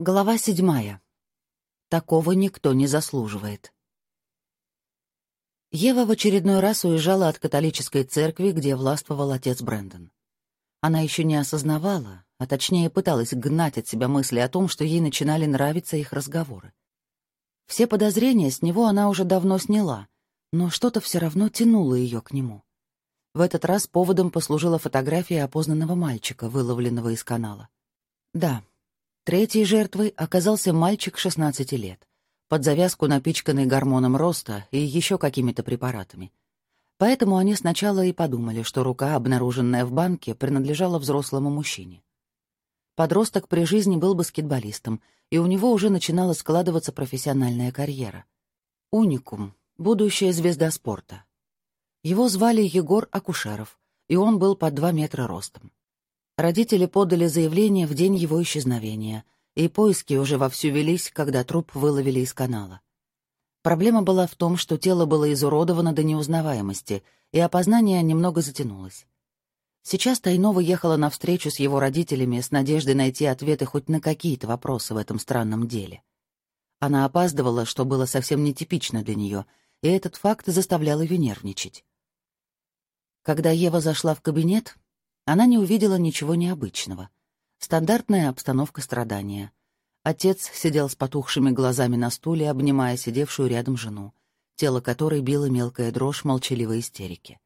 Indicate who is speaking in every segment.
Speaker 1: Глава седьмая. Такого никто не заслуживает. Ева в очередной раз уезжала от католической церкви, где властвовал отец Брэндон. Она еще не осознавала, а точнее пыталась гнать от себя мысли о том, что ей начинали нравиться их разговоры. Все подозрения с него она уже давно сняла, но что-то все равно тянуло ее к нему. В этот раз поводом послужила фотография опознанного мальчика, выловленного из канала. Да, Третьей жертвой оказался мальчик 16 лет, под завязку напичканный гормоном роста и еще какими-то препаратами. Поэтому они сначала и подумали, что рука, обнаруженная в банке, принадлежала взрослому мужчине. Подросток при жизни был баскетболистом, и у него уже начинала складываться профессиональная карьера. Уникум — будущая звезда спорта. Его звали Егор Акушеров, и он был под 2 метра ростом. Родители подали заявление в день его исчезновения, и поиски уже вовсю велись, когда труп выловили из канала. Проблема была в том, что тело было изуродовано до неузнаваемости, и опознание немного затянулось. Сейчас Тайнова ехала на встречу с его родителями с надеждой найти ответы хоть на какие-то вопросы в этом странном деле. Она опаздывала, что было совсем нетипично для нее, и этот факт заставлял ее нервничать. Когда Ева зашла в кабинет, она не увидела ничего необычного. Стандартная обстановка страдания. Отец сидел с потухшими глазами на стуле, обнимая сидевшую рядом жену, тело которой било мелкая дрожь молчаливой истерики.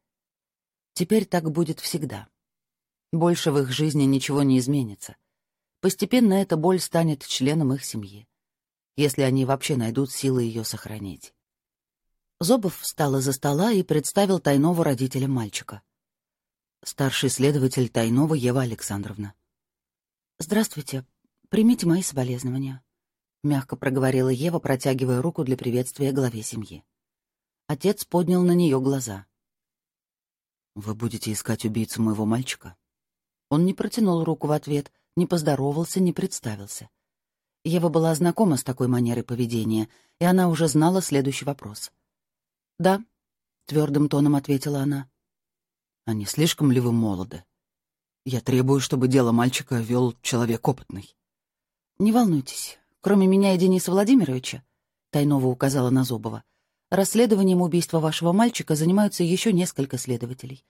Speaker 1: Теперь так будет всегда. Больше в их жизни ничего не изменится. Постепенно эта боль станет членом их семьи, если они вообще найдут силы ее сохранить. Зобов встал из-за стола и представил тайного родителя мальчика — Старший следователь Тайнова Ева Александровна. «Здравствуйте. Примите мои соболезнования», — мягко проговорила Ева, протягивая руку для приветствия главе семьи. Отец поднял на нее глаза. «Вы будете искать убийцу моего мальчика?» Он не протянул руку в ответ, не поздоровался, не представился. Ева была знакома с такой манерой поведения, и она уже знала следующий вопрос. «Да», — твердым тоном ответила она. А не слишком ли вы молоды? Я требую, чтобы дело мальчика вел человек опытный. Не волнуйтесь. Кроме меня и Дениса Владимировича, Тайнова указала на Зобова, расследованием убийства вашего мальчика занимаются еще несколько следователей.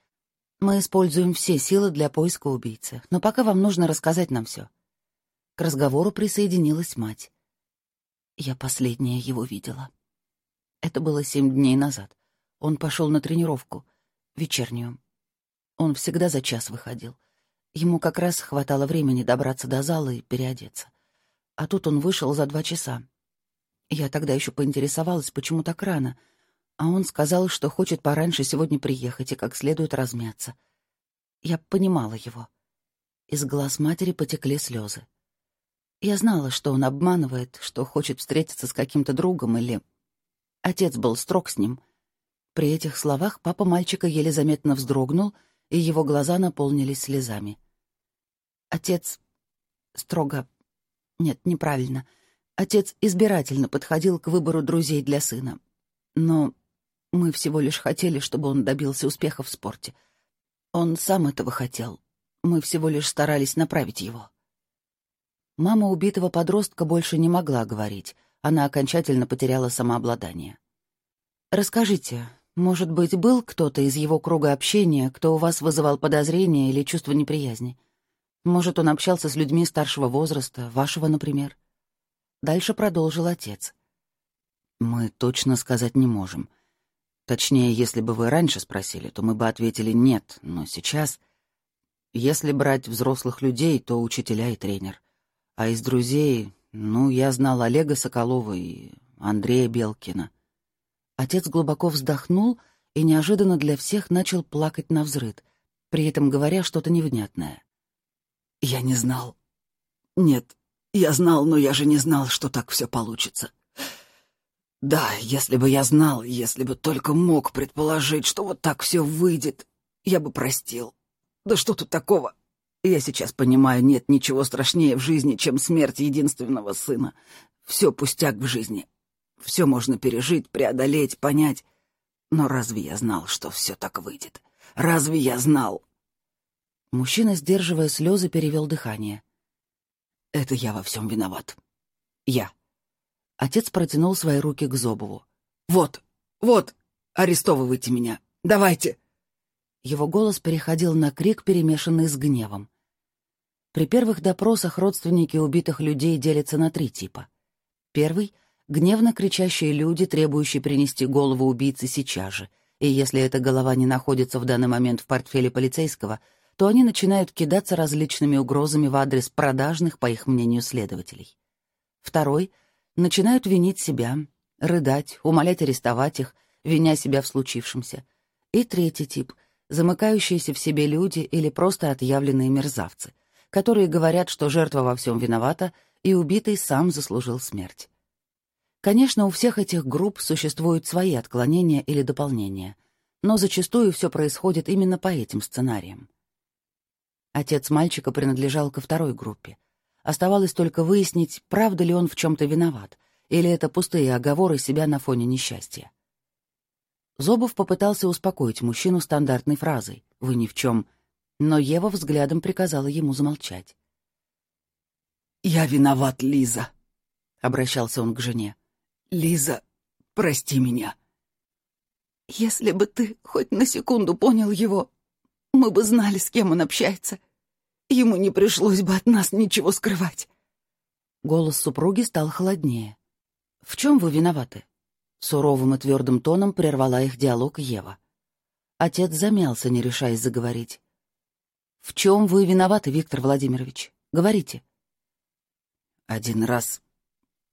Speaker 1: Мы используем все силы для поиска убийцы, но пока вам нужно рассказать нам все. К разговору присоединилась мать. Я последняя его видела. Это было семь дней назад. Он пошел на тренировку, вечернюю. Он всегда за час выходил. Ему как раз хватало времени добраться до зала и переодеться. А тут он вышел за два часа. Я тогда еще поинтересовалась, почему так рано, а он сказал, что хочет пораньше сегодня приехать и как следует размяться. Я понимала его. Из глаз матери потекли слезы. Я знала, что он обманывает, что хочет встретиться с каким-то другом или... Отец был строг с ним. При этих словах папа мальчика еле заметно вздрогнул — и его глаза наполнились слезами. Отец строго... Нет, неправильно. Отец избирательно подходил к выбору друзей для сына. Но мы всего лишь хотели, чтобы он добился успеха в спорте. Он сам этого хотел. Мы всего лишь старались направить его. Мама убитого подростка больше не могла говорить. Она окончательно потеряла самообладание. «Расскажите, может быть, был кто-то из его круга общения, кто у вас вызывал подозрения или чувство неприязни? Может, он общался с людьми старшего возраста, вашего, например? Дальше продолжил отец. Мы точно сказать не можем. Точнее, если бы вы раньше спросили, то мы бы ответили «нет», но сейчас... Если брать взрослых людей, то учителя и тренер. А из друзей, ну, я знал Олега Соколова и Андрея Белкина — Отец глубоко вздохнул и неожиданно для всех начал плакать на взрыд, при этом говоря что-то невнятное. «Я не знал. Нет, я знал, но я же не знал, что так все получится. Да, если бы я знал, если бы только мог предположить, что вот так все выйдет, я бы простил. Да что тут такого? Я сейчас понимаю, нет ничего страшнее в жизни, чем смерть единственного сына. Все пустяк в жизни. Все можно пережить, преодолеть, понять. Но разве я знал, что все так выйдет? Разве я знал? Мужчина, сдерживая слезы, перевел дыхание. Это я во всем виноват.
Speaker 2: я».
Speaker 1: Отец протянул свои руки к Зобову.
Speaker 2: «Вот, вот, арестовывайте меня, давайте!»
Speaker 1: Его голос переходил на крик, перемешанный с гневом. При первых допросах родственники убитых людей делятся на три типа. Первый — гневно кричащие люди, требующие принести голову убийцы сейчас же, и если эта голова не находится в данный момент в портфеле полицейского, то они начинают кидаться различными угрозами в адрес продажных, по их мнению, следователей. Второй — начинают винить себя, рыдать, умолять арестовать их, виня себя в случившемся. И третий тип — замыкающиеся в себе люди или просто отъявленные мерзавцы, которые говорят, что жертва во всем виновата, и убитый сам заслужил смерть. Конечно, у всех этих групп существуют свои отклонения или дополнения, но зачастую все происходит именно по этим сценариям. Отец мальчика принадлежал ко второй группе. Оставалось только выяснить, правда ли он в чем-то виноват, или это пустые оговоры себя на фоне несчастья. Зобов попытался успокоить мужчину стандартной фразой «Вы ни в чем», но Ева взглядом приказала ему замолчать.
Speaker 2: «Я виноват, Лиза», — обращался он к жене. «Лиза, прости меня».
Speaker 3: «Если бы ты хоть на секунду понял его, мы бы знали, с кем он общается. Ему не пришлось бы от нас ничего скрывать».
Speaker 1: Голос супруги стал холоднее. «В чем вы виноваты?» Суровым и твердым тоном прервала их диалог Ева. Отец замялся, не решаясь заговорить. «В чем вы виноваты, Виктор Владимирович? Говорите».
Speaker 2: «Один раз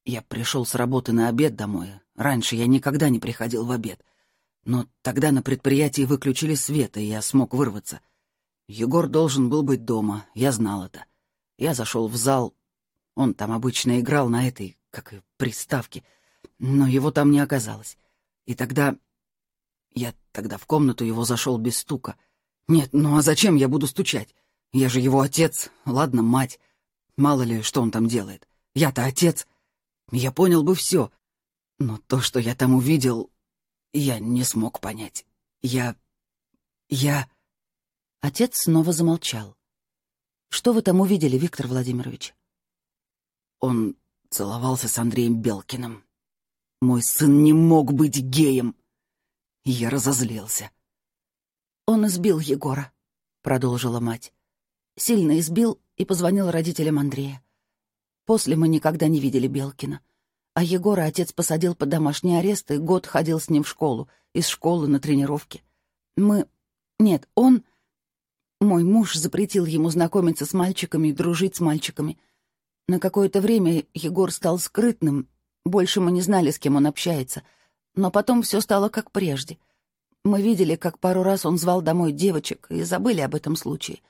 Speaker 2: я пришел с работы на обед домой. Раньше я никогда не приходил в обед. Но тогда на предприятии выключили свет, и я смог вырваться. Егор должен был быть дома, я знал это. Я зашел в зал. Он там обычно играл на этой как и приставки, но его там не оказалось. И тогда... Я тогда в комнату его зашел без стука. Нет, ну а зачем я буду стучать? Я же его отец, ладно, мать. Мало ли, что он там делает. Я-то отец. Я понял бы все. Но то, что я там увидел, я не смог понять. Я... я...
Speaker 1: Отец снова замолчал. «Что вы там увидели, Виктор Владимирович?»
Speaker 2: Он целовался с Андреем Белкиным. Мой сын не мог быть геем. Я разозлился.
Speaker 3: «Он избил Егора», — продолжила мать. «Сильно избил и позвонил родителям Андрея. После мы никогда не видели Белкина. А Егора отец посадил под домашний арест и год ходил с ним в школу, из школы на тренировки. Мы... Нет, он... Мой муж запретил ему знакомиться с мальчиками и дружить с мальчиками — на какое-то время Егор стал скрытным, больше мы не знали, с кем он общается. Но потом все стало как прежде. Мы видели, как пару раз он звал домой девочек и забыли об этом случае.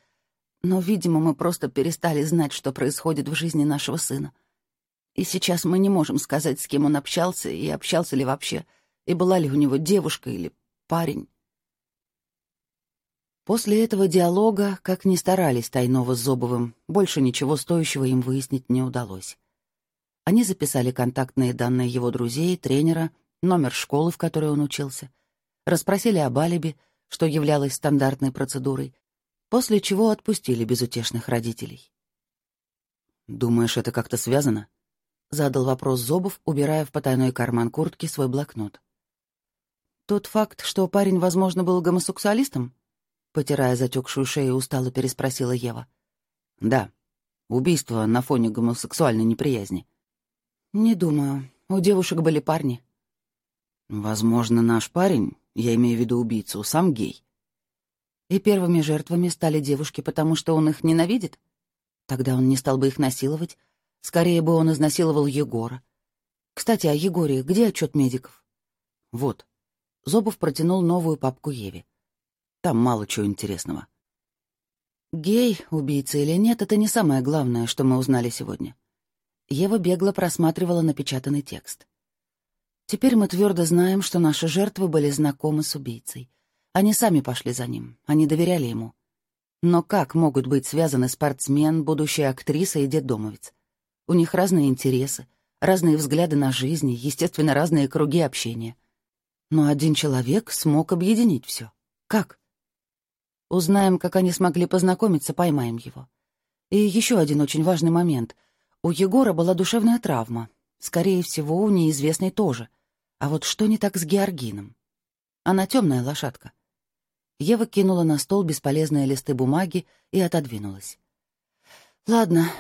Speaker 3: Но, видимо, мы просто перестали знать, что происходит в жизни нашего сына. И сейчас мы не можем сказать, с кем он общался и общался ли вообще, и была ли у него девушка или парень.
Speaker 1: После этого диалога, как ни старались Тайнова с Зобовым, больше ничего стоящего им выяснить не удалось. Они записали контактные данные его друзей, тренера, номер школы, в которой он учился, расспросили об алиби, что являлось стандартной процедурой, после чего отпустили безутешных родителей.
Speaker 2: «Думаешь, это как-то связано?»
Speaker 1: — задал вопрос Зобов, убирая в потайной карман куртки свой блокнот. «Тот факт, что парень, возможно, был гомосексуалистом?» Потирая затекшую шею, устало переспросила Ева.
Speaker 2: «Да. Убийство на фоне гомосексуальной неприязни».
Speaker 1: «Не думаю. У девушек были парни».
Speaker 2: «Возможно, наш парень, я имею в виду убийцу, сам гей».
Speaker 1: «И первыми жертвами стали девушки, потому что он их ненавидит? Тогда он не стал бы их насиловать. Скорее бы он изнасиловал Егора. Кстати, о Егоре. Где отчет медиков?»
Speaker 2: «Вот».
Speaker 1: Зобов протянул новую папку Еве.
Speaker 2: Там мало чего интересного.
Speaker 1: Гей, убийца или нет, это не самое главное, что мы узнали сегодня. Ева бегло просматривала напечатанный текст. Теперь мы твердо знаем, что наши жертвы были знакомы с убийцей. Они сами пошли за ним, они доверяли ему. Но как могут быть связаны спортсмен, будущая актриса и детдомовец? У них разные интересы, разные взгляды на жизнь, естественно, разные круги общения. Но один человек смог объединить все. Как? Узнаем, как они смогли познакомиться, поймаем его. И еще один очень важный момент. У Егора была душевная травма. Скорее всего, у неизвестной тоже. А вот что не так с Георгином? Она темная лошадка. Ева кинула на стол бесполезные листы бумаги и отодвинулась. «Ладно,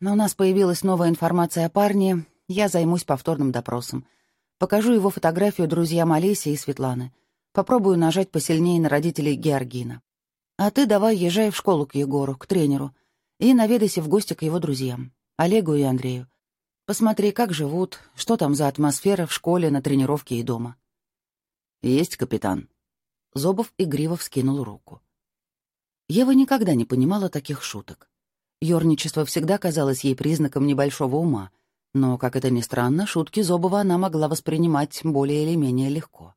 Speaker 1: но у нас появилась новая информация о парне. Я займусь повторным допросом. Покажу его фотографию друзьям Олеси и Светланы. Попробую нажать посильнее на родителей Георгина. А ты давай езжай в школу к Егору, к тренеру, и наведайся в гости к его друзьям, Олегу и Андрею. Посмотри, как живут, что там за атмосфера в школе, на тренировке и дома.
Speaker 2: «Есть, капитан».
Speaker 1: Зобов игриво вскинул руку. Ева никогда не понимала таких шуток. Ёрничество всегда казалось ей признаком небольшого ума, но, как это ни странно, шутки Зобова она могла воспринимать более или менее легко.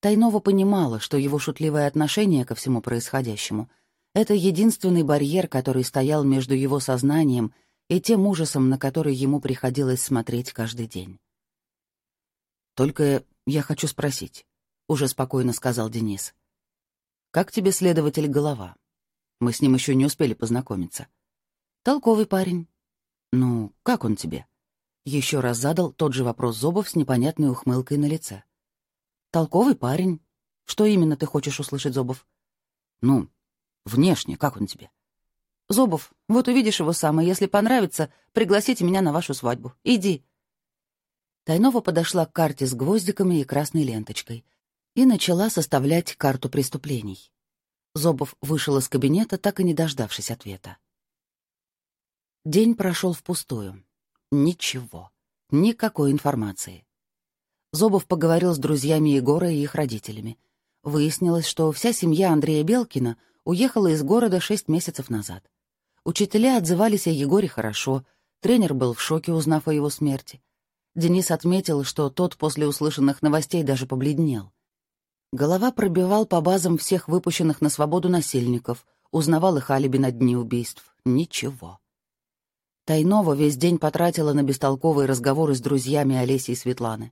Speaker 1: Тайнова понимала, что его шутливое отношение ко всему происходящему — это единственный барьер, который стоял между его сознанием и тем ужасом, на который ему приходилось смотреть каждый день.
Speaker 2: «Только я хочу спросить», — уже спокойно сказал Денис. «Как тебе следователь Голова? Мы с ним еще не успели познакомиться».
Speaker 1: «Толковый парень».
Speaker 2: «Ну, как он тебе?»
Speaker 1: Еще раз задал тот же вопрос Зобов с непонятной ухмылкой на лице. Толковый парень. Что именно ты хочешь услышать, Зобов?
Speaker 2: Ну, внешне, как он тебе?
Speaker 1: Зобов, вот увидишь его сам, и если понравится, пригласите меня на вашу свадьбу. Иди. Тайнова подошла к карте с гвоздиками и красной ленточкой и начала составлять карту преступлений. Зобов вышел из кабинета, так и не дождавшись ответа. День прошел впустую. Ничего. Никакой информации. Зобов поговорил с друзьями Егора и их родителями. Выяснилось, что вся семья Андрея Белкина уехала из города шесть месяцев назад. Учителя отзывались о Егоре хорошо, тренер был в шоке, узнав о его смерти. Денис отметил, что тот после услышанных новостей даже побледнел. Голова пробивал по базам всех выпущенных на свободу насильников, узнавал их алиби на дни убийств. Ничего. Тайнова весь день потратила на бестолковые разговоры с друзьями Олеси и Светланы.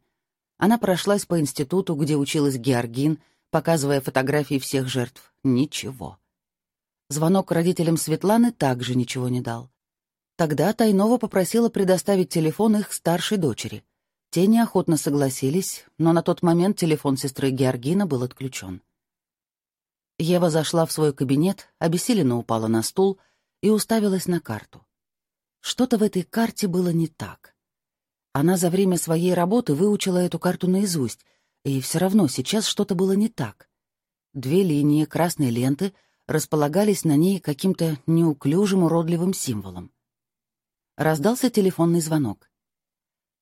Speaker 1: Она прошлась по институту, где училась Георгин, показывая фотографии всех жертв. Ничего. Звонок родителям Светланы также ничего не дал. Тогда Тайнова попросила предоставить телефон их старшей дочери. Те неохотно согласились, но на тот момент телефон сестры Георгина был отключен. Ева зашла в свой кабинет, обессиленно упала на стул и уставилась на карту. Что-то в этой карте было не так. Она за время своей работы выучила эту карту наизусть, и все равно сейчас что-то было не так. Две линии красной ленты располагались на ней каким-то неуклюжим уродливым символом. Раздался телефонный звонок.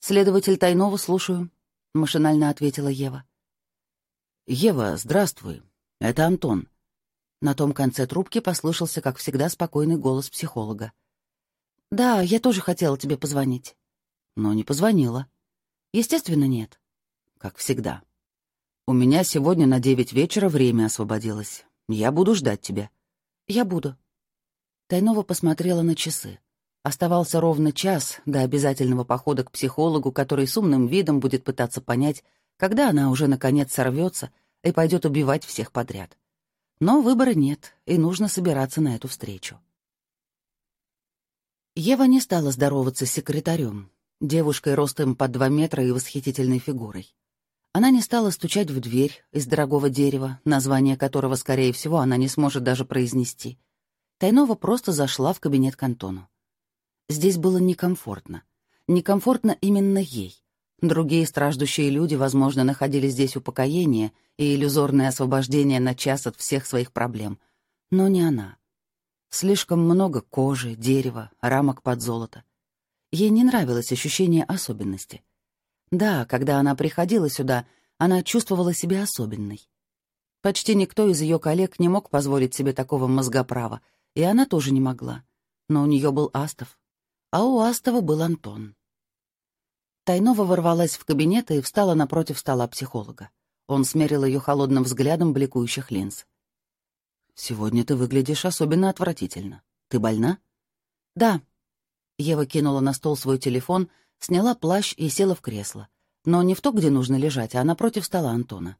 Speaker 1: «Следователь Тайнова, слушаю», — машинально ответила Ева.
Speaker 2: «Ева, здравствуй. Это Антон».
Speaker 1: На том конце трубки послышался, как всегда, спокойный голос психолога. «Да, я тоже хотела тебе позвонить»
Speaker 2: но не позвонила.
Speaker 1: Естественно, нет.
Speaker 2: Как всегда. У меня сегодня на девять вечера время освободилось. Я буду ждать тебя.
Speaker 1: Я буду. Тайнова посмотрела на часы. Оставался ровно час до обязательного похода к психологу, который с умным видом будет пытаться понять, когда она уже наконец сорвется и пойдет убивать всех подряд. Но выбора нет, и нужно собираться на эту встречу. Ева не стала здороваться с секретарем, девушкой ростом под два метра и восхитительной фигурой. Она не стала стучать в дверь из дорогого дерева, название которого, скорее всего, она не сможет даже произнести. Тайнова просто зашла в кабинет к Антону. Здесь было некомфортно. Некомфортно именно ей. Другие страждущие люди, возможно, находили здесь упокоение и иллюзорное освобождение на час от всех своих проблем. Но не она. Слишком много кожи, дерева, рамок под золото. Ей не нравилось ощущение особенности. Да, когда она приходила сюда, она чувствовала себя особенной. Почти никто из ее коллег не мог позволить себе такого мозгоправа, и она тоже не могла. Но у нее был Астов, а у Астова был Антон. Тайнова ворвалась в кабинет и встала напротив стола психолога. Он смерил ее холодным взглядом бликующих линз.
Speaker 2: «Сегодня ты выглядишь особенно отвратительно. Ты больна?»
Speaker 1: «Да», Ева кинула на стол свой телефон, сняла плащ и села в кресло. Но не в то, где нужно лежать, а напротив стола Антона.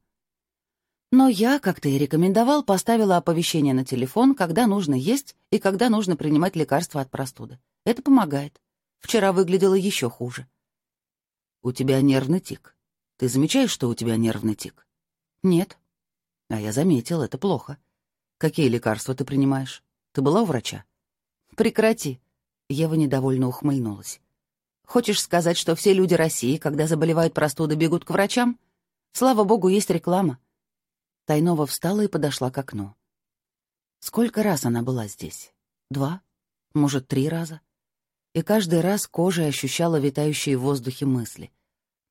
Speaker 1: Но я, как ты и рекомендовал, поставила оповещение на телефон, когда нужно есть и когда нужно принимать лекарства от простуды. Это помогает. Вчера выглядела еще хуже.
Speaker 2: У тебя нервный тик. Ты замечаешь, что у тебя нервный тик?
Speaker 1: Нет.
Speaker 2: А я заметил, это плохо. Какие лекарства ты принимаешь? Ты была у врача?
Speaker 1: Прекрати. Ева недовольно ухмыльнулась. Хочешь сказать, что все люди России, когда заболевают простудой, бегут к врачам? Слава богу, есть реклама. Тайнова встала и подошла к окну. Сколько раз она была здесь? Два? Может, три раза? И каждый раз кожей ощущала витающие в воздухе мысли.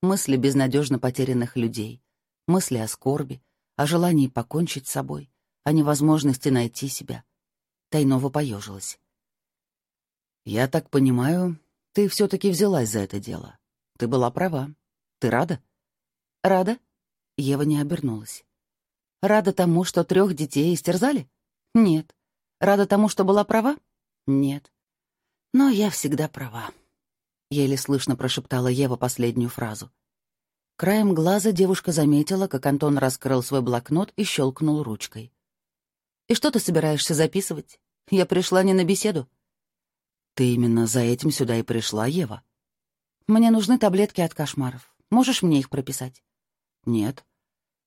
Speaker 1: Мысли безнадежно потерянных людей. Мысли о скорби, о желании покончить с собой, о невозможности найти себя. Тайнова поежилась.
Speaker 2: «Я так понимаю, ты все-таки взялась за это дело. Ты была права. Ты рада?»
Speaker 1: «Рада?» Ева не обернулась. «Рада тому, что трех детей истерзали?» Нет. Рада тому, что была права? Нет. Но я всегда права. Еле слышно прошептала Ева последнюю фразу. Краем глаза девушка заметила, как Антон раскрыл свой блокнот и щелкнул ручкой. «И что ты собираешься записывать? Я пришла не на беседу».
Speaker 2: «Ты именно за этим сюда и пришла, Ева?»
Speaker 1: «Мне нужны таблетки от кошмаров. Можешь мне их прописать?»
Speaker 2: «Нет.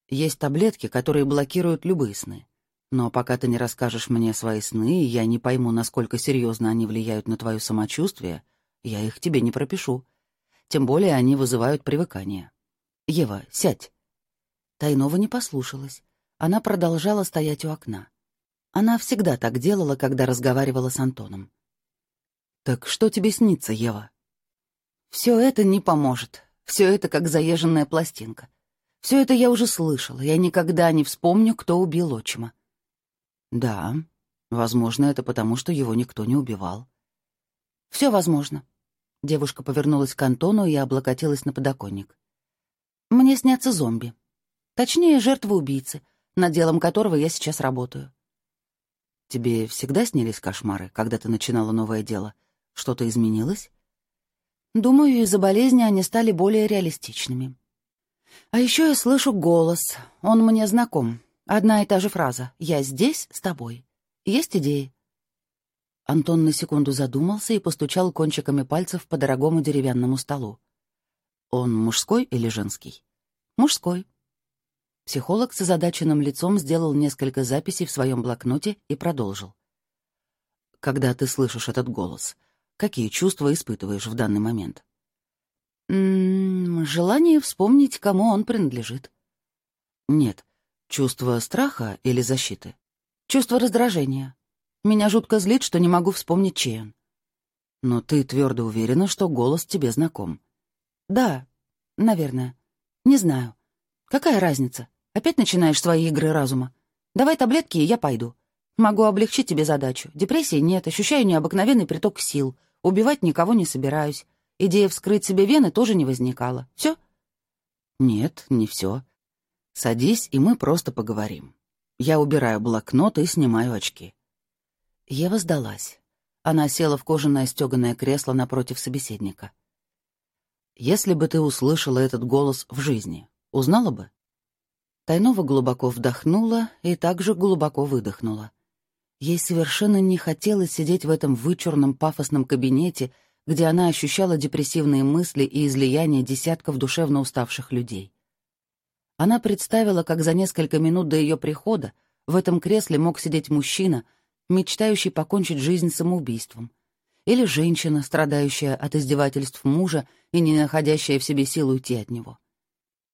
Speaker 2: Есть таблетки, которые блокируют любые сны. Но пока ты не расскажешь мне свои сны, и я не пойму, насколько серьезно они влияют на твое самочувствие, я их тебе не пропишу. Тем более они вызывают привыкание. Ева, сядь.
Speaker 1: Тайнова не послушалась. Она продолжала стоять у окна. Она всегда так делала, когда разговаривала с Антоном.
Speaker 2: «Так что тебе снится, Ева?»
Speaker 1: «Все это не поможет. Все это как заезженная пластинка. Все это я уже слышала. Я никогда не вспомню, кто убил отчима.
Speaker 2: Да, возможно, это потому, что его никто не убивал.
Speaker 1: Все возможно. Девушка повернулась к Антону и облокотилась на подоконник. Мне снятся зомби. Точнее, жертвы убийцы, над делом которого я сейчас работаю.
Speaker 2: Тебе всегда снились кошмары, когда ты начинала новое дело? Что-то изменилось?
Speaker 1: Думаю, из-за болезни они стали более реалистичными. А еще я слышу голос. Он мне знаком. Одна и та же фраза «Я здесь с тобой». Есть идеи?» Антон на секунду задумался и постучал кончиками пальцев по дорогому деревянному столу.
Speaker 2: «Он мужской или женский?»
Speaker 1: «Мужской». Психолог с озадаченным лицом сделал несколько записей в своем блокноте и продолжил.
Speaker 2: «Когда ты слышишь этот голос, какие чувства испытываешь в данный момент?»
Speaker 1: «М -м, «Желание вспомнить, кому он принадлежит».
Speaker 2: «Нет, Чувство страха или защиты?
Speaker 1: Чувство раздражения. Меня жутко злит, что не могу вспомнить, чей он.
Speaker 2: Но ты твердо уверена, что голос тебе знаком.
Speaker 1: Да, наверное. Не знаю. Какая разница? Опять начинаешь свои игры разума. Давай таблетки, и я пойду. Могу облегчить тебе задачу. Депрессии нет, ощущаю необыкновенный приток сил. Убивать никого не собираюсь. Идея вскрыть себе вены тоже не возникала. Все?
Speaker 2: Нет, не все. Садись, и мы просто поговорим. Я убираю блокнот и снимаю очки.
Speaker 1: Ева сдалась. Она села в кожаное стеганое кресло напротив собеседника.
Speaker 2: «Если бы ты услышала этот голос в жизни, узнала бы?»
Speaker 1: Тайнова глубоко вдохнула и также глубоко выдохнула. Ей совершенно не хотелось сидеть в этом вычурном пафосном кабинете, где она ощущала депрессивные мысли и излияния десятков душевно уставших людей. Она представила, как за несколько минут до ее прихода в этом кресле мог сидеть мужчина, мечтающий покончить жизнь самоубийством, или женщина, страдающая от издевательств мужа и не находящая в себе сил уйти от него.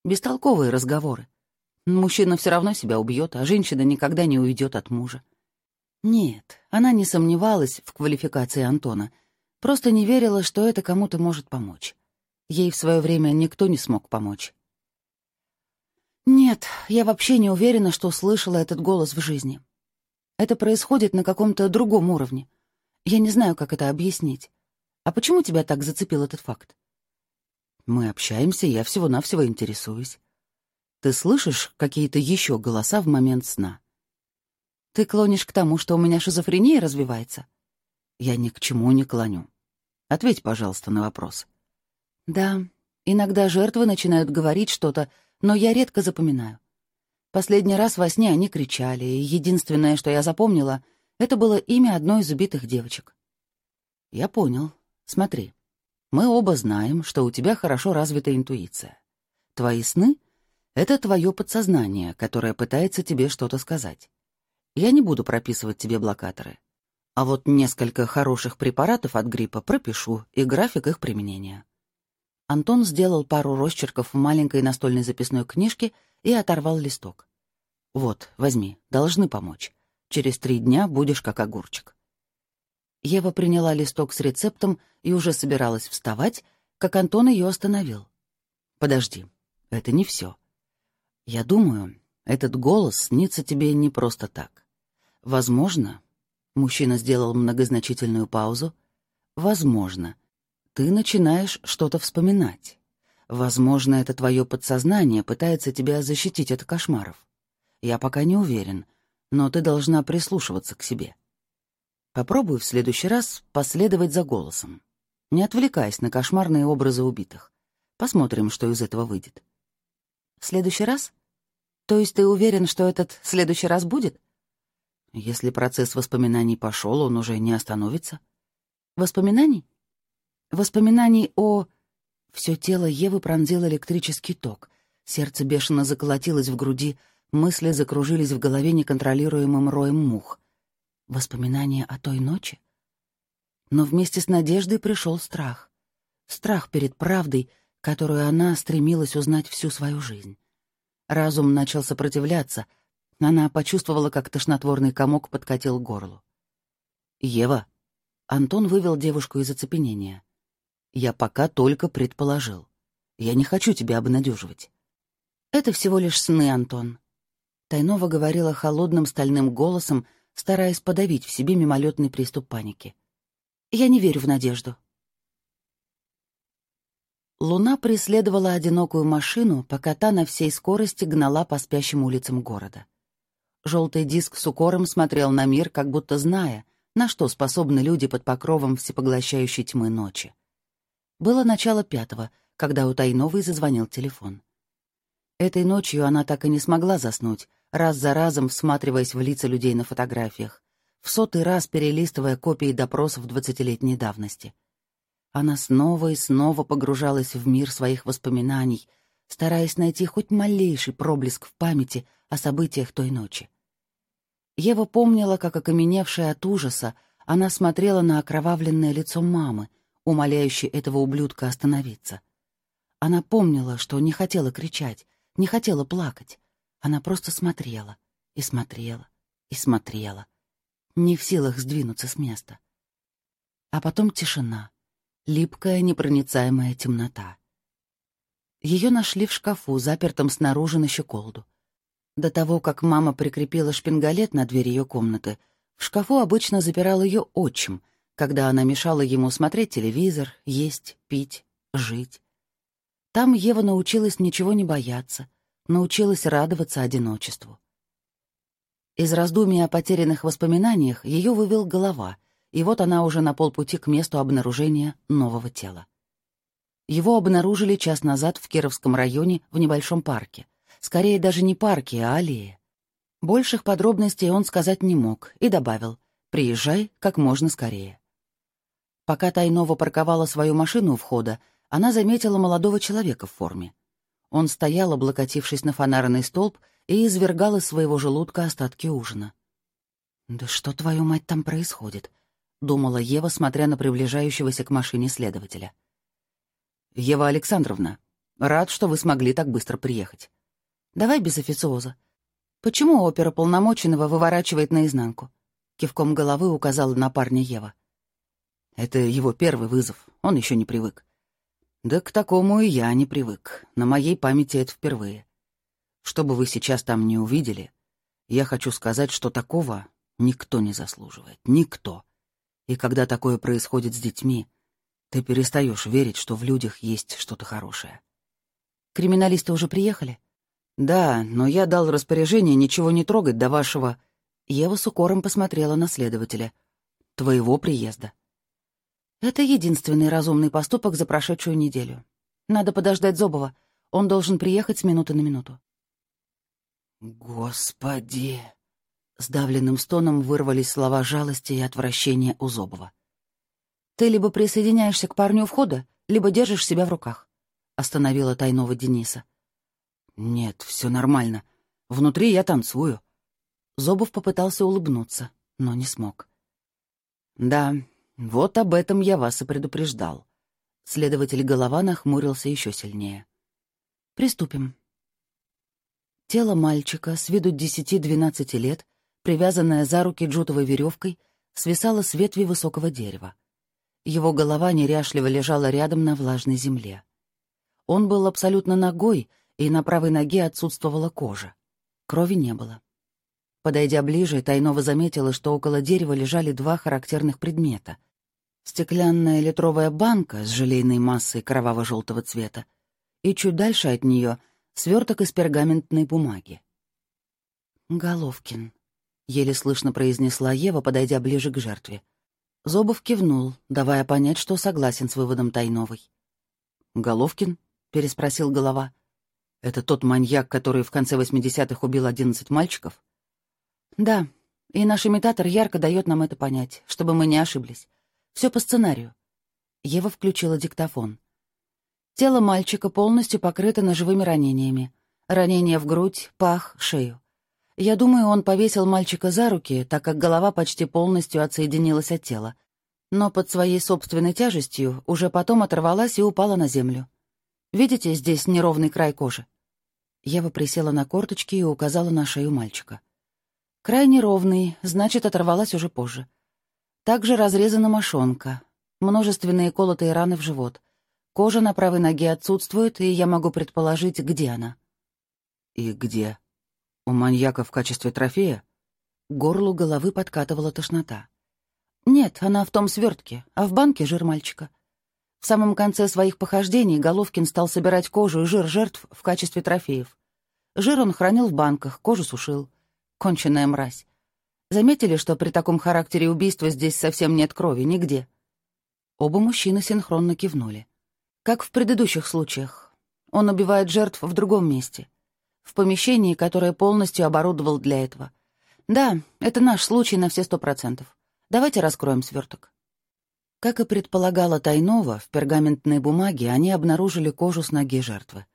Speaker 1: Бестолковые разговоры. Мужчина все равно себя убьет, а женщина никогда не уйдет от мужа. Нет, она не сомневалась в квалификации Антона, просто не верила, что это кому-то может помочь. Ей в свое время никто не смог помочь. Нет, я вообще не уверена, что слышала этот голос в жизни. Это происходит на каком-то другом уровне. Я не знаю, как это объяснить. А почему тебя так зацепил этот факт?
Speaker 2: Мы общаемся, я всего-навсего интересуюсь. Ты слышишь какие-то еще голоса в момент сна?
Speaker 1: Ты клонишь к тому, что у меня шизофрения развивается?
Speaker 2: Я ни к чему не клоню. Ответь, пожалуйста, на вопрос.
Speaker 1: Да, иногда жертвы начинают говорить что-то, но я редко запоминаю. Последний раз во сне они кричали, и единственное, что я запомнила, это было имя одной из убитых девочек.
Speaker 2: Я понял. Смотри.
Speaker 1: Мы оба знаем, что у тебя хорошо развита интуиция. Твои сны — это твое подсознание, которое пытается тебе что-то сказать. Я не буду прописывать тебе блокаторы. А вот несколько хороших препаратов от гриппа пропишу и график их применения. Антон сделал пару росчерков в маленькой настольной записной книжке и оторвал листок. «Вот, возьми, должны помочь. Через три дня будешь как огурчик». Ева приняла листок с рецептом и уже собиралась вставать, как Антон ее остановил. «Подожди, это не все. Я думаю, этот голос снится тебе не просто так. Возможно, мужчина сделал многозначительную паузу, возможно, ты начинаешь что-то вспоминать. Возможно, это твое подсознание пытается тебя защитить от кошмаров. Я пока не уверен, но ты должна прислушиваться к себе. Попробуй в следующий раз последовать за голосом. Не отвлекаясь на кошмарные образы убитых. Посмотрим, что из этого выйдет. В следующий раз? То есть ты уверен, что этот следующий раз будет? Если процесс воспоминаний пошел, он уже не остановится. Воспоминаний? Воспоминаний о... Все тело Евы пронзил электрический ток. Сердце бешено заколотилось в груди, мысли закружились в голове неконтролируемым роем мух. Воспоминания о той ночи? Но вместе с надеждой пришел страх. Страх перед правдой, которую она стремилась узнать всю свою жизнь. Разум начал сопротивляться. Она почувствовала, как тошнотворный комок подкатил к горлу. «Ева!» Антон вывел девушку из оцепенения. Я пока только предположил. Я не хочу тебя обнадеживать. Это всего лишь сны, Антон. Тайнова говорила холодным стальным голосом, стараясь подавить в себе мимолетный приступ паники. Я не верю в надежду. Луна преследовала одинокую машину, пока та на всей скорости гнала по спящим улицам города. Желтый диск с укором смотрел на мир, как будто зная, на что способны люди под покровом всепоглощающей тьмы ночи. Было начало пятого, когда у Тайновой зазвонил телефон. Этой ночью она так и не смогла заснуть, раз за разом всматриваясь в лица людей на фотографиях, в сотый раз перелистывая копии допросов двадцатилетней давности. Она снова и снова погружалась в мир своих воспоминаний, стараясь найти хоть малейший проблеск в памяти о событиях той ночи. Ева помнила, как окаменевшая от ужаса, она смотрела на окровавленное лицо мамы, умоляющий этого ублюдка остановиться. Она помнила, что не хотела кричать, не хотела плакать. Она просто смотрела и смотрела и смотрела, не в силах сдвинуться с места. А потом тишина, липкая непроницаемая темнота. Ее нашли в шкафу, запертом снаружи на щеколду. До того, как мама прикрепила шпингалет на дверь ее комнаты, в шкафу обычно запирал ее отчим, когда она мешала ему смотреть телевизор, есть, пить, жить. Там Ева научилась ничего не бояться, научилась радоваться одиночеству. Из раздумий о потерянных воспоминаниях ее вывел голова, и вот она уже на полпути к месту обнаружения нового тела. Его обнаружили час назад в Кировском районе в небольшом парке. Скорее, даже не парке, а аллее. Больших подробностей он сказать не мог и добавил «Приезжай как можно скорее». Пока Тайнова парковала свою машину у входа, она заметила молодого человека в форме. Он стоял, облокотившись на фонарный столб, и извергал из своего желудка остатки ужина. «Да что, твою мать, там происходит?» — думала Ева, смотря на приближающегося к машине следователя. «Ева Александровна, рад, что вы смогли так быстро приехать. Давай без официоза. Почему опера полномоченного выворачивает наизнанку?» Кивком головы указала на парня Ева. Это его первый вызов, он еще не привык. Да к такому и я не привык. На моей памяти это впервые. Что бы вы сейчас там не увидели, я хочу сказать, что такого никто не заслуживает. Никто. И когда такое происходит с детьми, ты перестаешь верить, что в людях есть что-то хорошее. Криминалисты уже приехали? Да, но я дал распоряжение ничего не трогать до вашего... Ева с укором посмотрела на следователя. Твоего приезда. Это единственный разумный поступок за прошедшую неделю. Надо подождать Зобова. Он должен приехать с минуты на минуту. «Господи!» — сдавленным стоном вырвались слова жалости и отвращения у Зобова. «Ты либо присоединяешься к парню входа,
Speaker 3: либо держишь себя в руках», — остановила тайного Дениса.
Speaker 2: «Нет, все нормально. Внутри я танцую».
Speaker 3: Зобов попытался улыбнуться, но не смог.
Speaker 2: «Да, вот об этом я вас и предупреждал».
Speaker 3: Следователь голова нахмурился еще сильнее. «Приступим». Тело мальчика с виду 10-12 лет, привязанное за руки джутовой веревкой, свисало с ветви высокого дерева. Его голова неряшливо лежала рядом на влажной земле. Он был абсолютно ногой, и на правой ноге отсутствовала кожа. Крови не было. Подойдя ближе, Тайнова заметила, что около дерева лежали два характерных предмета. Стеклянная литровая банка с желейной массой кроваво-желтого цвета и чуть дальше от нее сверток из пергаментной бумаги. «Головкин», — еле слышно произнесла Ева, подойдя ближе к жертве. Зобов кивнул, давая понять, что согласен с выводом Тайновой.
Speaker 2: «Головкин?» — переспросил голова. «Это тот маньяк, который в конце 80-х убил одиннадцать мальчиков?»
Speaker 3: «Да, и наш имитатор ярко дает нам это понять, чтобы мы не ошиблись. Все по сценарию». Ева включила диктофон. Тело мальчика полностью покрыто ножевыми ранениями. Ранения в грудь, пах, шею. Я думаю, он повесил мальчика за руки, так как голова почти полностью отсоединилась от тела. Но под своей собственной тяжестью уже потом оторвалась и упала на землю. Видите, здесь неровный край кожи? Ева присела на корточки и указала на шею мальчика. Край неровный, значит, оторвалась уже позже. Также разрезана мошонка, множественные колотые раны в живот. Кожа на правой ноге отсутствует, и я могу предположить, где она.
Speaker 2: «И где? У маньяка в качестве трофея?»
Speaker 3: Горлу головы подкатывала тошнота. «Нет, она в том свертке, а в банке жир мальчика. В самом конце своих похождений Головкин стал собирать кожу и жир жертв в качестве трофеев. Жир он хранил в банках, кожу сушил. Конченая мразь. Заметили, что при таком характере убийства здесь совсем нет крови, нигде?» Оба мужчины синхронно кивнули. Как в предыдущих случаях. Он убивает жертв в другом месте. В помещении, которое полностью оборудовал для этого. Да, это наш случай на все сто процентов. Давайте раскроем сверток. Как и предполагала Тайнова, в пергаментной бумаге они обнаружили кожу с ноги жертвы.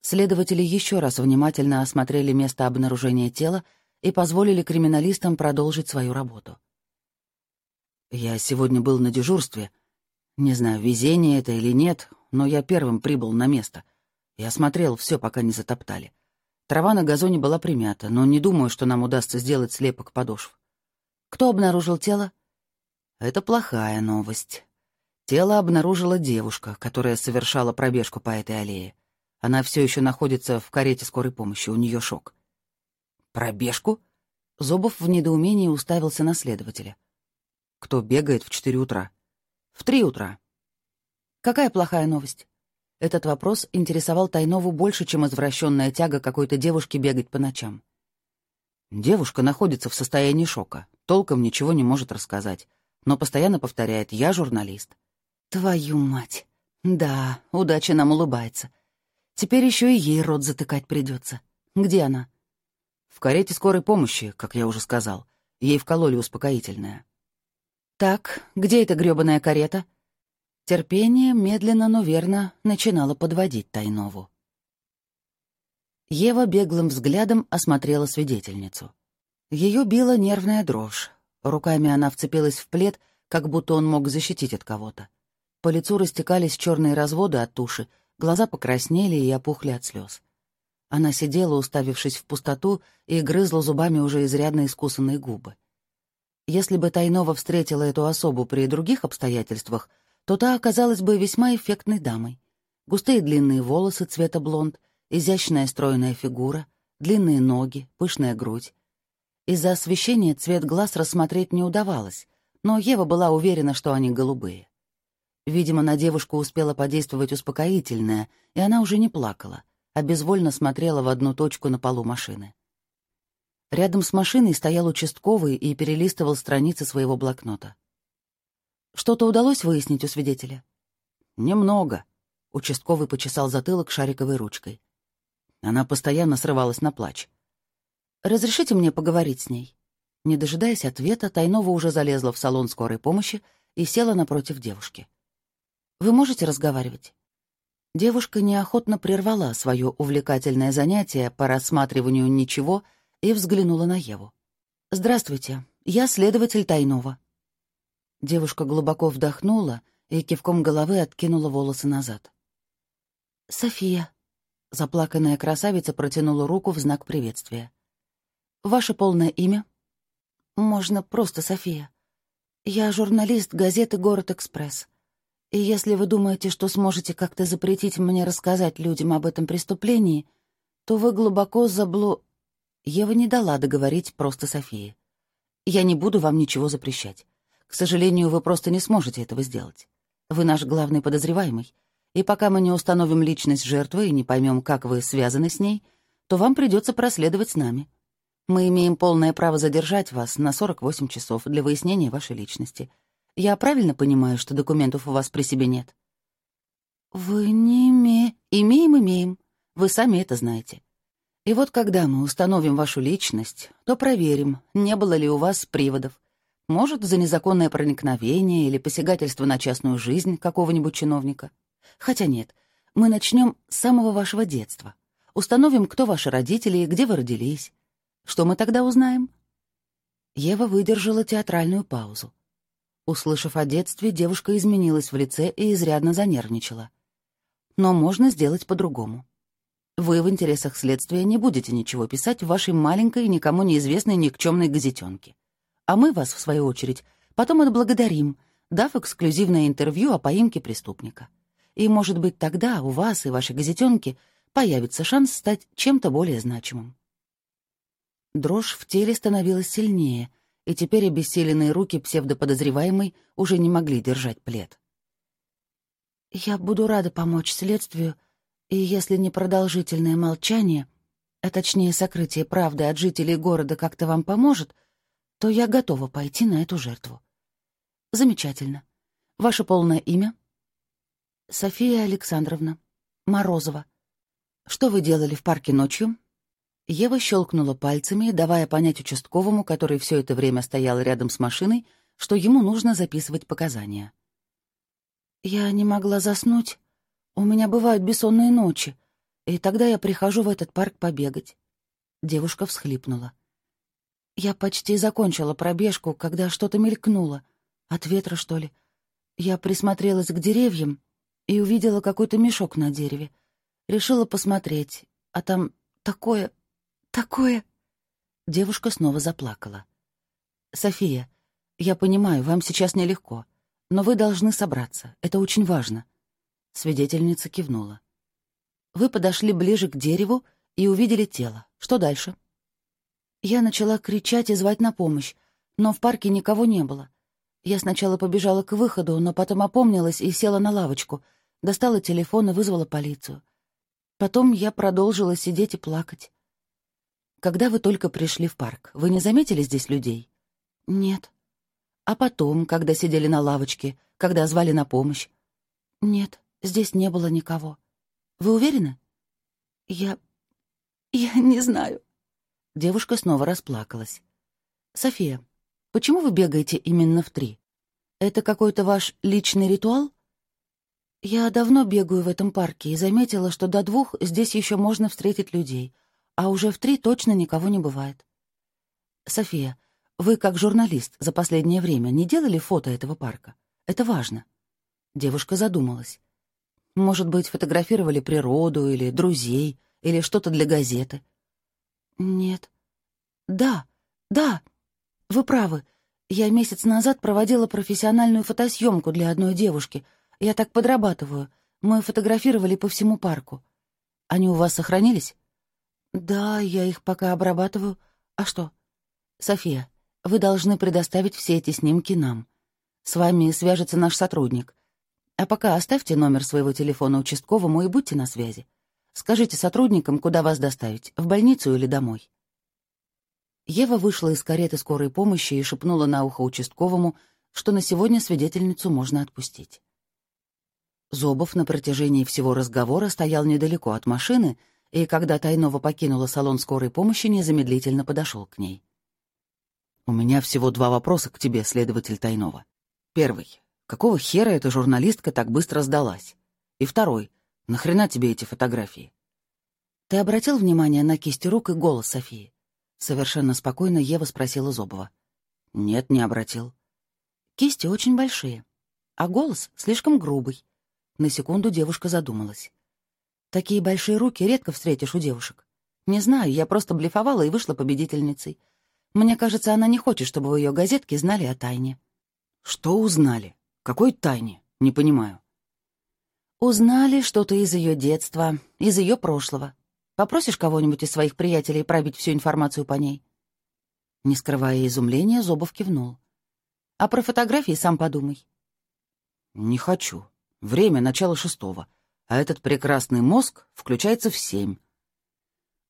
Speaker 3: Следователи еще раз внимательно осмотрели место обнаружения тела и позволили криминалистам продолжить свою работу.
Speaker 2: «Я сегодня был на дежурстве», не знаю, везение это или нет, но я первым прибыл на место. Я смотрел все, пока не затоптали. Трава на газоне была примята, но не думаю, что нам удастся сделать слепок подошв.
Speaker 3: Кто обнаружил тело?
Speaker 2: Это плохая новость. Тело обнаружила девушка, которая совершала пробежку по этой аллее. Она все еще находится в карете скорой помощи, у нее шок.
Speaker 3: Пробежку? Зобов в недоумении уставился на следователя.
Speaker 2: Кто бегает в четыре утра?
Speaker 3: В три утра. Какая плохая новость? Этот вопрос интересовал Тайнову больше, чем извращенная тяга какой-то девушки бегать по ночам.
Speaker 2: Девушка находится в состоянии шока, толком ничего не может рассказать, но постоянно повторяет «я журналист».
Speaker 3: Твою мать! Да, удача нам улыбается. Теперь еще и ей рот затыкать придется. Где она?
Speaker 2: В карете скорой помощи, как я уже сказал. Ей вкололи успокоительное.
Speaker 3: «Так, где эта грёбаная карета?» Терпение медленно, но верно начинало подводить Тайнову. Ева беглым взглядом осмотрела свидетельницу. Ее била нервная дрожь. Руками она вцепилась в плед, как будто он мог защитить от кого-то. По лицу растекались черные разводы от туши, глаза покраснели и опухли от слез. Она сидела, уставившись в пустоту, и грызла зубами уже изрядно искусанные губы. Если бы Тайнова встретила эту особу при других обстоятельствах, то та оказалась бы весьма эффектной дамой. Густые длинные волосы цвета блонд, изящная стройная фигура, длинные ноги, пышная грудь. Из-за освещения цвет глаз рассмотреть не удавалось, но Ева была уверена, что они голубые. Видимо, на девушку успела подействовать успокоительное, и она уже не плакала, а безвольно смотрела в одну точку на полу машины. Рядом с машиной стоял участковый и перелистывал страницы своего блокнота. «Что-то удалось выяснить у свидетеля?»
Speaker 2: «Немного», —
Speaker 3: участковый почесал затылок шариковой ручкой.
Speaker 2: Она постоянно срывалась на плач.
Speaker 3: «Разрешите мне поговорить с ней?» Не дожидаясь ответа, Тайнова уже залезла в салон скорой помощи и села напротив девушки.
Speaker 1: Вы можете разговаривать?» Девушка неохотно прервала свое увлекательное занятие по рассматриванию ничего и взглянула на Еву. «Здравствуйте, я следователь Тайнова». Девушка глубоко вдохнула и кивком головы откинула волосы назад. «София», — заплаканная красавица протянула руку в знак приветствия. «Ваше полное имя?» «Можно просто София. Я журналист газеты «Город-экспресс». И если вы думаете, что сможете как-то запретить мне рассказать людям об этом преступлении, то вы глубоко заблу...» Ева не дала договорить просто Софии. «Я не буду вам ничего запрещать. К сожалению, вы просто не сможете этого сделать. Вы наш главный подозреваемый, и пока мы не установим личность жертвы и не поймем, как вы связаны с ней, то вам придется проследовать с нами. Мы имеем полное право задержать вас на 48 часов для выяснения вашей личности — я правильно понимаю, что документов у вас при себе нет?» «Вы не име...» «Имеем, имеем. Вы сами это знаете. И вот когда мы установим вашу личность, то проверим, не было ли у вас приводов. Может, за незаконное проникновение или посягательство на частную жизнь какого-нибудь чиновника. Хотя нет, мы начнем с самого вашего детства. Установим, кто ваши родители и где вы родились. Что мы тогда узнаем?» Ева выдержала театральную паузу. Услышав о детстве, девушка изменилась в лице и изрядно занервничала. Но можно сделать по-другому. Вы в интересах следствия не будете ничего писать в вашей маленькой никому неизвестной никчемной газетенке. А мы вас, в свою очередь, потом отблагодарим, дав эксклюзивное интервью о поимке преступника. И, может быть, тогда у вас и вашей газетенки появится шанс стать чем-то более значимым. Дрожь в теле становилась сильнее, и теперь обессиленные руки псевдоподозреваемой уже не могли держать плед. «Я буду рада помочь следствию, и если непродолжительное молчание, а точнее сокрытие правды от жителей города как-то вам поможет, то я готова пойти на эту жертву». «Замечательно. Ваше полное имя?» «София Александровна. Морозова. Что вы делали в парке ночью?» Ева щелкнула пальцами, давая понять участковому, который все это время стоял рядом с машиной, что ему нужно записывать показания. «Я не могла заснуть. У меня бывают бессонные ночи, и тогда я прихожу в этот парк побегать». Девушка всхлипнула. «Я почти закончила пробежку, когда что-то мелькнуло. От ветра, что ли. Я присмотрелась к деревьям и увидела какой-то мешок на дереве. Решила посмотреть, а там такое такое...» Девушка снова заплакала. «София, я понимаю, вам сейчас нелегко, но вы должны собраться, это очень важно». Свидетельница кивнула. «Вы подошли ближе к дереву и увидели тело. Что дальше?» Я начала кричать и звать на помощь, но в парке никого не было. Я сначала побежала к выходу, но потом опомнилась и села на лавочку, достала телефон и вызвала полицию. Потом я продолжила сидеть и плакать. Когда вы только пришли в парк, вы не заметили здесь людей? Нет. А потом, когда сидели на лавочке, когда звали на помощь? Нет, здесь не было никого. Вы уверены? Я... я не знаю. Девушка снова расплакалась. «София, почему вы бегаете именно в три? Это какой-то ваш личный ритуал?» «Я давно бегаю в этом парке и заметила, что до двух здесь еще можно встретить людей, а уже в три точно никого не бывает. София, вы как журналист за последнее время не делали фото этого парка? Это важно. Девушка задумалась. Может быть, фотографировали природу или друзей, или что-то для газеты? Нет. Да, да, вы правы. Я месяц назад проводила профессиональную фотосъемку для одной девушки. Я так подрабатываю. Мы фотографировали по всему парку. Они у вас сохранились? «Да, я их пока обрабатываю. А что?» «София, вы должны предоставить все эти снимки нам. С вами свяжется наш сотрудник. А пока оставьте номер своего телефона участковому и будьте на связи. Скажите сотрудникам, куда вас доставить, в больницу или домой». Ева вышла из кареты скорой помощи и шепнула на ухо участковому, что на сегодня свидетельницу можно отпустить. Зобов на протяжении всего разговора стоял недалеко от машины, и когда Тайнова покинула салон скорой помощи, незамедлительно подошел к ней.
Speaker 2: «У меня всего два вопроса к тебе, следователь Тайнова. Первый. какого хера эта журналистка так быстро сдалась? И второй, нахрена тебе эти фотографии?
Speaker 1: Ты обратил внимание на кисти рук и голос Софии? Совершенно спокойно Ева спросила Зобова.
Speaker 2: Нет, не обратил.
Speaker 1: Кисти очень большие, а голос слишком грубый. На секунду девушка задумалась. Такие большие руки редко встретишь у девушек. Не знаю, я просто блефовала и вышла победительницей. Мне кажется, она не хочет, чтобы в ее газетке знали о тайне.
Speaker 2: Что узнали? Какой тайне? Не понимаю.
Speaker 1: Узнали что-то из ее детства, из ее прошлого. Попросишь кого-нибудь из своих приятелей пробить всю информацию по ней?» Не скрывая изумления, Зобов кивнул. «А про фотографии сам подумай».
Speaker 2: «Не хочу. Время — начало шестого. А этот прекрасный мозг включается в семь».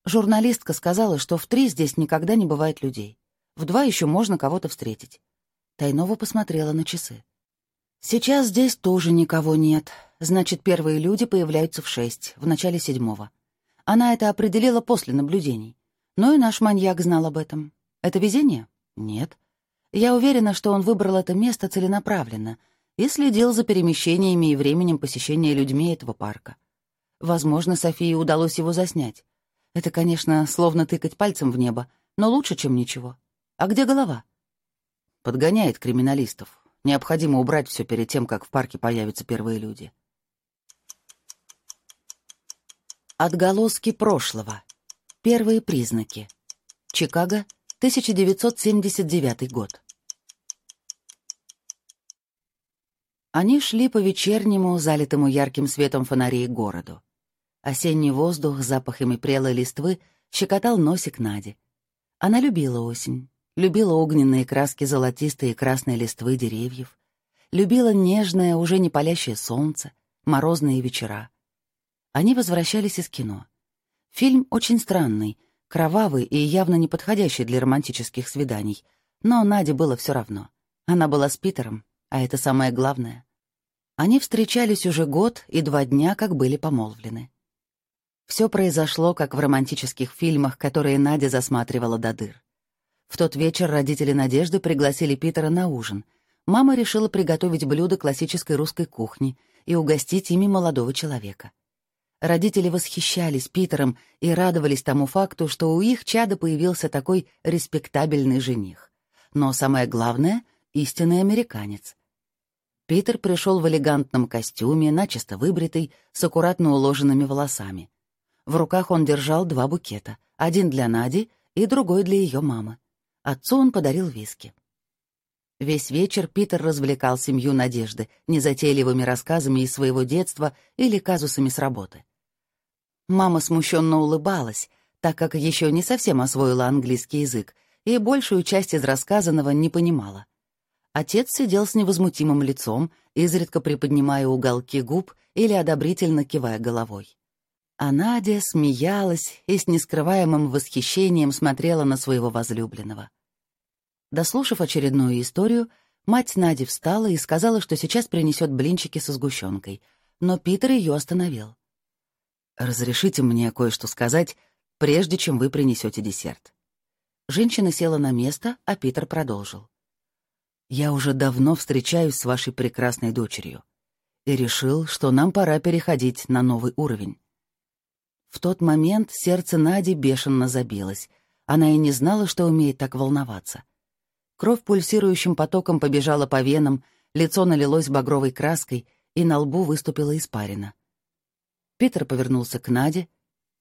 Speaker 1: Журналистка сказала, что в три здесь никогда не бывает людей. В два еще можно кого-то встретить. Тайнова посмотрела на часы. «Сейчас здесь тоже никого нет. Значит, первые люди появляются в шесть, в начале седьмого. Она это определила после наблюдений. Но и наш маньяк знал об этом. Это везение? Нет. Я уверена, что он выбрал это место целенаправленно и следил за перемещениями и временем посещения людьми этого парка. Возможно, Софии удалось его заснять. Это, конечно, словно тыкать пальцем в небо, но лучше, чем ничего. А где голова?
Speaker 2: Подгоняет криминалистов. Необходимо убрать все перед тем, как в парке появятся первые люди.
Speaker 1: Отголоски прошлого. Первые признаки. Чикаго, 1979 год. Они шли по вечернему, залитому ярким светом фонарей городу. Осенний воздух запахами прелой листвы щекотал носик Нади. Она любила осень, любила огненные краски золотистой и красной листвы деревьев, любила нежное, уже не палящее солнце, морозные вечера — они возвращались из кино. Фильм очень странный, кровавый и явно не подходящий для романтических свиданий, но Наде было все равно. Она была с Питером, а это самое главное. Они встречались уже год и два дня, как были помолвлены. Все произошло, как в романтических фильмах, которые Надя засматривала до дыр. В тот вечер родители Надежды пригласили Питера на ужин. Мама решила приготовить блюдо классической русской кухни и угостить ими молодого человека. Родители восхищались Питером и радовались тому факту, что у их чада появился такой респектабельный жених. Но самое главное — истинный американец. Питер пришел в элегантном костюме, начисто выбритый, с аккуратно уложенными волосами. В руках он держал два букета, один для Нади и другой для ее мамы. Отцу он подарил виски. Весь вечер Питер развлекал семью Надежды незатейливыми рассказами из своего детства или казусами с работы. Мама смущенно улыбалась, так как еще не совсем освоила английский язык и большую часть из рассказанного не понимала. Отец сидел с невозмутимым лицом, изредка приподнимая уголки губ или одобрительно кивая головой. А Надя смеялась и с нескрываемым восхищением смотрела на своего возлюбленного. Дослушав очередную историю, мать Нади встала и сказала, что сейчас принесет блинчики со сгущенкой, но Питер ее остановил. «Разрешите мне кое-что сказать, прежде чем вы принесете десерт». Женщина села на место, а Питер продолжил. «Я уже давно встречаюсь с вашей прекрасной дочерью и решил, что нам пора переходить на новый уровень». В тот момент сердце Нади бешено забилось. Она и не знала, что умеет так волноваться. Кровь пульсирующим потоком побежала по венам, лицо налилось багровой краской, и на лбу выступила испарина. Питер повернулся к Наде,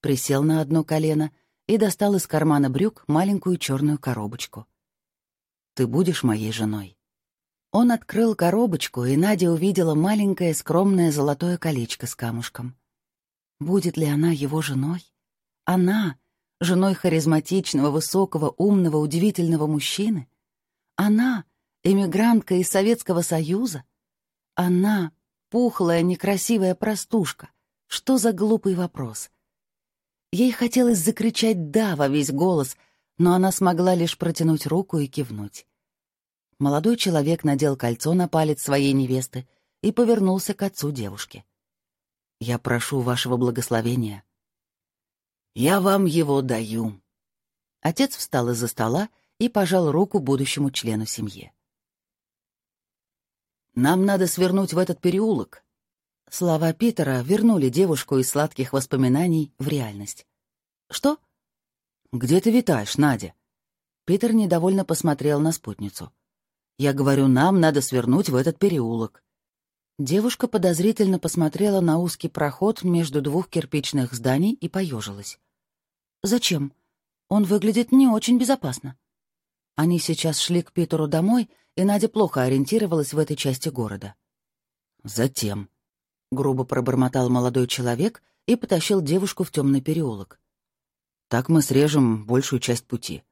Speaker 1: присел на одно колено и достал из кармана брюк маленькую черную коробочку. «Ты будешь моей женой?» Он открыл коробочку, и Надя увидела маленькое скромное золотое колечко с камушком. Будет ли она его женой? Она, женой харизматичного, высокого, умного, удивительного мужчины? Она, эмигрантка из Советского Союза? Она, пухлая, некрасивая простушка, что за глупый вопрос? Ей хотелось закричать «да» во весь голос, но она смогла лишь протянуть руку и кивнуть. Молодой человек надел кольцо на палец своей невесты и повернулся к отцу девушки. «Я прошу вашего благословения». «Я вам его даю». Отец встал из-за стола и пожал руку будущему члену семьи.
Speaker 2: Нам надо свернуть в этот переулок».
Speaker 1: Слова Питера вернули девушку из сладких воспоминаний в реальность. «Что?»
Speaker 2: «Где ты витаешь, Надя?»
Speaker 1: Питер недовольно посмотрел на спутницу.
Speaker 2: «Я говорю, нам надо свернуть в этот переулок».
Speaker 1: Девушка подозрительно посмотрела на узкий проход между двух кирпичных зданий и поежилась. «Зачем? Он выглядит не очень безопасно». Они сейчас шли к Питеру домой, и Надя плохо ориентировалась в этой части города.
Speaker 2: «Затем», —
Speaker 1: грубо пробормотал молодой человек и потащил девушку в темный переулок.
Speaker 2: «Так мы срежем большую часть пути».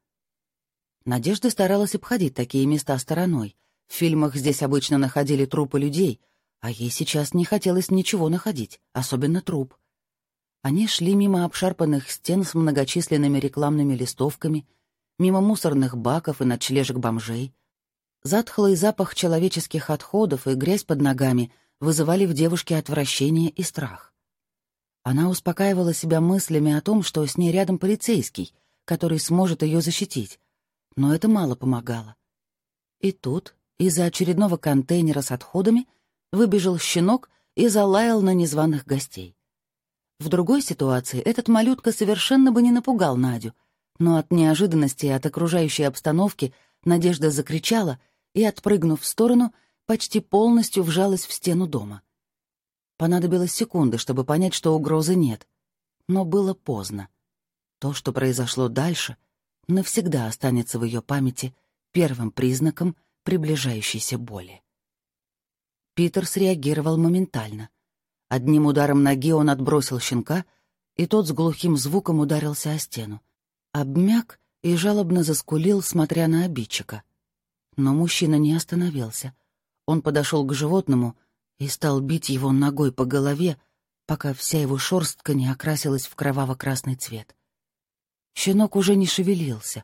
Speaker 1: Надежда старалась обходить такие места стороной. В фильмах здесь обычно находили трупы людей, а ей сейчас не хотелось ничего находить, особенно труп. Они шли мимо обшарпанных стен с многочисленными рекламными листовками, мимо мусорных баков и ночлежек бомжей. Затхлый запах человеческих отходов и грязь под ногами вызывали в девушке отвращение и страх. Она успокаивала себя мыслями о том, что с ней рядом полицейский, который сможет ее защитить, но это мало помогало. И тут, из-за очередного контейнера с отходами, выбежал щенок и залаял на незваных гостей. В другой ситуации этот малютка совершенно бы не напугал Надю, но от неожиданности и от окружающей обстановки Надежда закричала и, отпрыгнув в сторону, почти полностью вжалась в стену дома. Понадобилась секунда, чтобы понять, что угрозы нет. Но было поздно. То, что произошло дальше, навсегда останется в ее памяти первым признаком приближающейся боли. Питер среагировал моментально. Одним ударом ноги он отбросил щенка, и тот с глухим звуком ударился о стену. Обмяк и жалобно заскулил, смотря на обидчика. Но мужчина не остановился. Он подошел к животному и стал бить его ногой по голове, пока вся его шерстка не окрасилась в кроваво-красный цвет. Щенок уже не шевелился.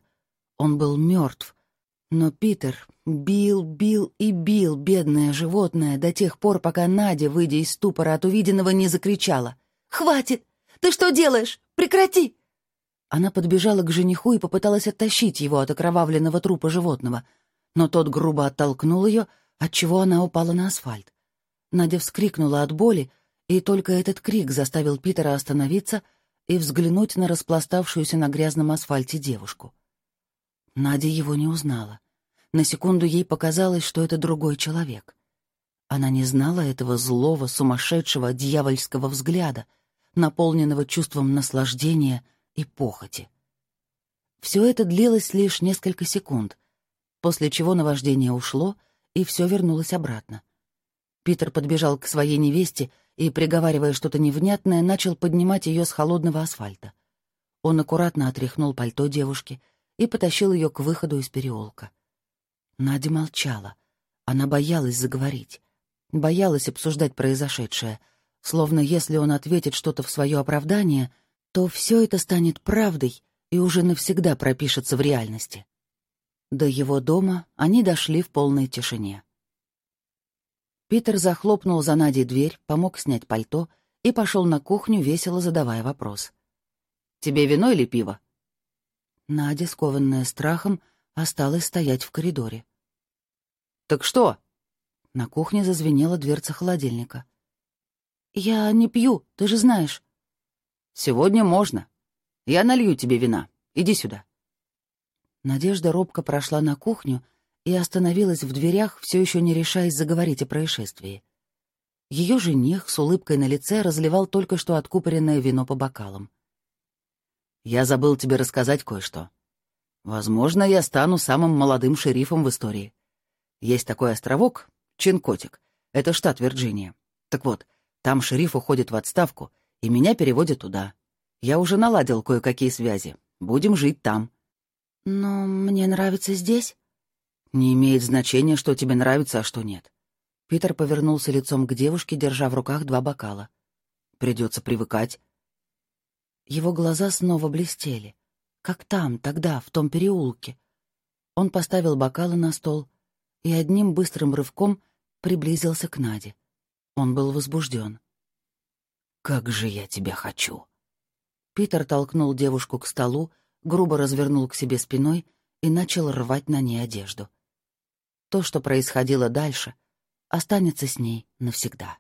Speaker 1: Он был мертв. Но Питер бил, бил и бил бедное животное до тех пор, пока Надя, выйдя из ступора от увиденного, не закричала. «Хватит! Ты что делаешь? Прекрати!» Она подбежала к жениху и попыталась оттащить его от окровавленного трупа животного, но тот грубо оттолкнул ее, отчего она упала на асфальт. Надя вскрикнула от боли, и только этот крик заставил Питера остановиться и взглянуть на распластавшуюся на грязном асфальте девушку. Надя его не узнала. На секунду ей показалось, что это другой человек. Она не знала этого злого, сумасшедшего, дьявольского взгляда, наполненного чувством наслаждения и похоти. Все это длилось лишь несколько секунд, после чего наваждение ушло, и все вернулось обратно. Питер подбежал к своей невесте и, приговаривая что-то невнятное, начал поднимать ее с холодного асфальта. Он аккуратно отряхнул пальто девушки и потащил ее к выходу из переулка. Надя молчала. Она боялась заговорить. Боялась обсуждать произошедшее, словно если он ответит что-то в свое оправдание, то все это станет правдой и уже навсегда пропишется в реальности. До его дома они дошли в полной тишине. Питер захлопнул за Надей дверь, помог снять пальто и пошел на кухню, весело задавая вопрос. «Тебе вино или пиво?» Надя, скованная страхом, осталась стоять в коридоре. «Так что?» На кухне зазвенела дверца холодильника. «Я не пью, ты же знаешь». «Сегодня можно. Я налью тебе вина. Иди сюда». Надежда робко прошла на кухню и остановилась в дверях, все еще не решаясь заговорить о происшествии. Ее жених с улыбкой на лице разливал только что откупоренное вино по бокалам. «Я забыл тебе рассказать кое-что. Возможно, я стану самым молодым шерифом в истории. Есть такой островок, Чинкотик. Это штат Вирджиния. Так вот, там шериф уходит в отставку, и меня переводят туда. Я уже наладил кое-какие связи. Будем жить там». «Но мне нравится здесь», «Не имеет значения, что тебе нравится, а что нет». Питер повернулся лицом к девушке, держа в руках два бокала. «Придется привыкать». Его глаза снова блестели, как там, тогда, в том переулке. Он поставил бокалы на стол и одним быстрым рывком приблизился к Наде. Он был возбужден. «Как же я тебя хочу!» Питер толкнул девушку к столу, грубо развернул к себе спиной и начал рвать на ней одежду. То, что происходило дальше, останется с ней навсегда.